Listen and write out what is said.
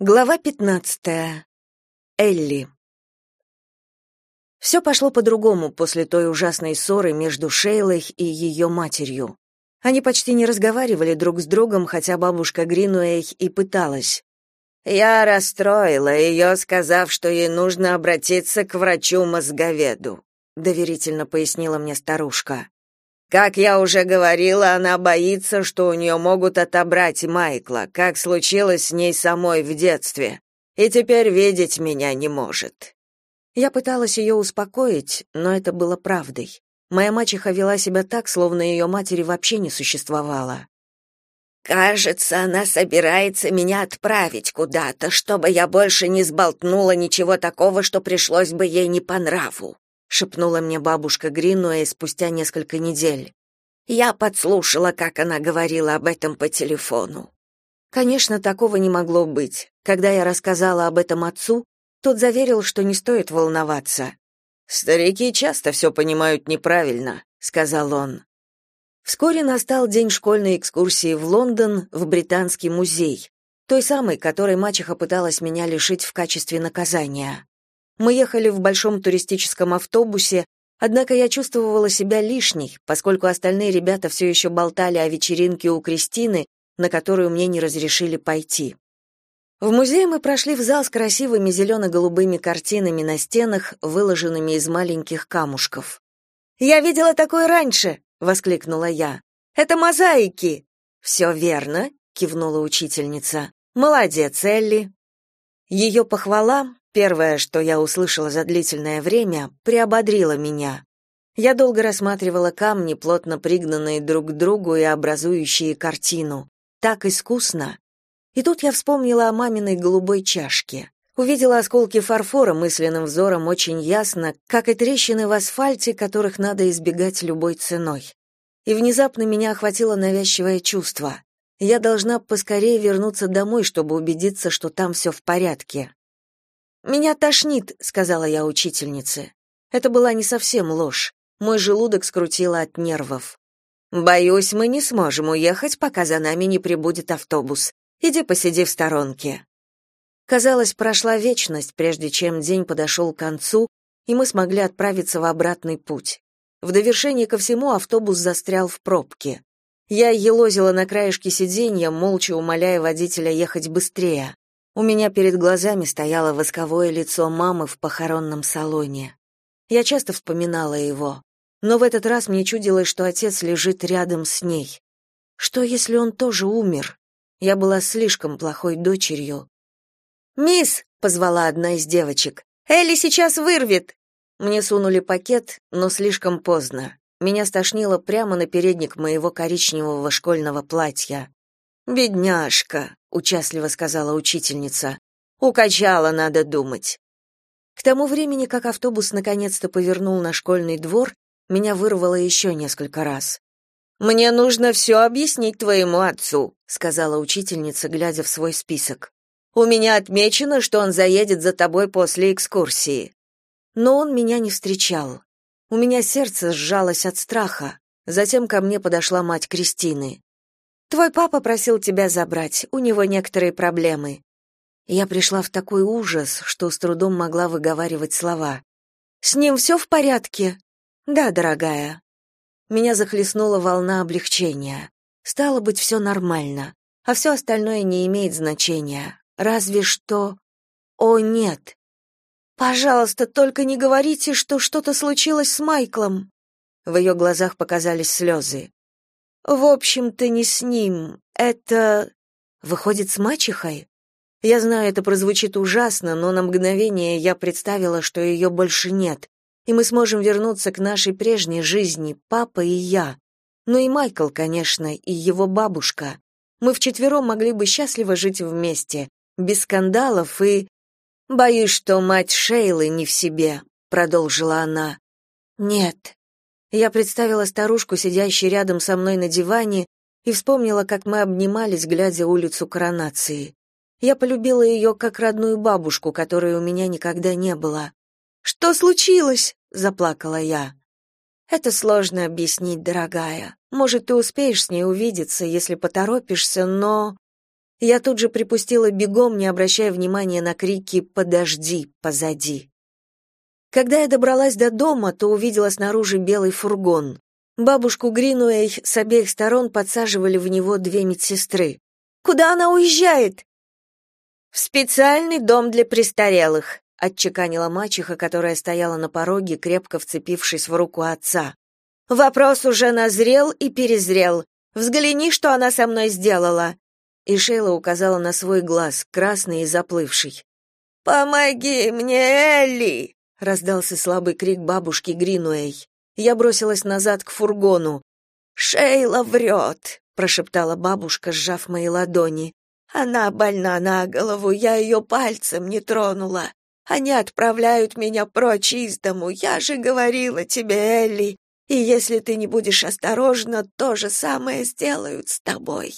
Глава 15. Элли. Все пошло по-другому после той ужасной ссоры между Шейлой и ее матерью. Они почти не разговаривали друг с другом, хотя бабушка Гринуэй и пыталась. «Я расстроила ее, сказав, что ей нужно обратиться к врачу-мозговеду», доверительно пояснила мне старушка. Как я уже говорила, она боится, что у нее могут отобрать Майкла, как случилось с ней самой в детстве, и теперь видеть меня не может. Я пыталась ее успокоить, но это было правдой. Моя мачеха вела себя так, словно ее матери вообще не существовало. Кажется, она собирается меня отправить куда-то, чтобы я больше не сболтнула ничего такого, что пришлось бы ей не по нраву шепнула мне бабушка Гринуэй спустя несколько недель. Я подслушала, как она говорила об этом по телефону. Конечно, такого не могло быть. Когда я рассказала об этом отцу, тот заверил, что не стоит волноваться. Старики часто все понимают неправильно, сказал он. Вскоре настал день школьной экскурсии в Лондон, в Британский музей, той самой, которой мачеха пыталась меня лишить в качестве наказания. Мы ехали в большом туристическом автобусе, однако я чувствовала себя лишней, поскольку остальные ребята все еще болтали о вечеринке у Кристины, на которую мне не разрешили пойти. В музее мы прошли в зал с красивыми зелено-голубыми картинами на стенах, выложенными из маленьких камушков. «Я видела такое раньше!» — воскликнула я. «Это мозаики!» «Все верно», — кивнула учительница. «Молодец, Элли!» Ее похвала, Первое, что я услышала за длительное время, приободрило меня. Я долго рассматривала камни, плотно пригнанные друг к другу и образующие картину. Так искусно. И тут я вспомнила о маминой голубой чашке. Увидела осколки фарфора мысленным взором очень ясно, как и трещины в асфальте, которых надо избегать любой ценой. И внезапно меня охватило навязчивое чувство. Я должна поскорее вернуться домой, чтобы убедиться, что там все в порядке. «Меня тошнит», — сказала я учительнице. Это была не совсем ложь. Мой желудок скрутило от нервов. «Боюсь, мы не сможем уехать, пока за нами не прибудет автобус. Иди посиди в сторонке». Казалось, прошла вечность, прежде чем день подошел к концу, и мы смогли отправиться в обратный путь. В довершение ко всему автобус застрял в пробке. Я елозила на краешке сиденья, молча умоляя водителя ехать быстрее. У меня перед глазами стояло восковое лицо мамы в похоронном салоне. Я часто вспоминала его, но в этот раз мне чудилось, что отец лежит рядом с ней. Что, если он тоже умер? Я была слишком плохой дочерью. «Мисс!» — позвала одна из девочек. «Элли сейчас вырвет!» Мне сунули пакет, но слишком поздно. Меня стошнило прямо на передник моего коричневого школьного платья. «Бедняжка!» — участливо сказала учительница. «Укачала, надо думать». К тому времени, как автобус наконец-то повернул на школьный двор, меня вырвало еще несколько раз. «Мне нужно все объяснить твоему отцу», — сказала учительница, глядя в свой список. «У меня отмечено, что он заедет за тобой после экскурсии». Но он меня не встречал. У меня сердце сжалось от страха. Затем ко мне подошла мать Кристины. Твой папа просил тебя забрать, у него некоторые проблемы. Я пришла в такой ужас, что с трудом могла выговаривать слова. С ним все в порядке? Да, дорогая. Меня захлестнула волна облегчения. Стало быть, все нормально, а все остальное не имеет значения. Разве что О, нет. Пожалуйста, только не говорите, что что-то случилось с Майклом. В ее глазах показались слезы. В общем-то, не с ним. Это выходит с мачехой. Я знаю, это прозвучит ужасно, но на мгновение я представила, что ее больше нет, и мы сможем вернуться к нашей прежней жизни, папа и я. Ну и Майкл, конечно, и его бабушка. Мы вчетвером могли бы счастливо жить вместе, без скандалов и... Боюсь, что мать Шейлы не в себе, продолжила она. Нет, я представила старушку, сидящую рядом со мной на диване, и вспомнила, как мы обнимались, глядя улицу коронации. Я полюбила ее как родную бабушку, которой у меня никогда не было. «Что случилось?» — заплакала я. «Это сложно объяснить, дорогая. Может, ты успеешь с ней увидеться, если поторопишься, но...» Я тут же припустила бегом, не обращая внимания на крики «Подожди, позади!». Когда я добралась до дома, то увидела снаружи белый фургон. Бабушку Гринуэй с обеих сторон подсаживали в него две медсестры. «Куда она уезжает?» «В специальный дом для престарелых», — отчеканила мачеха, которая стояла на пороге, крепко вцепившись в руку отца. «Вопрос уже назрел и перезрел. Взгляни, что она со мной сделала и Шейла указала на свой глаз, красный и заплывший. «Помоги мне, Элли!» — раздался слабый крик бабушки Гринуэй. Я бросилась назад к фургону. «Шейла врет!» — прошептала бабушка, сжав мои ладони. «Она больна на голову, я ее пальцем не тронула. Они отправляют меня прочь из дому, я же говорила тебе, Элли. И если ты не будешь осторожна, то же самое сделают с тобой».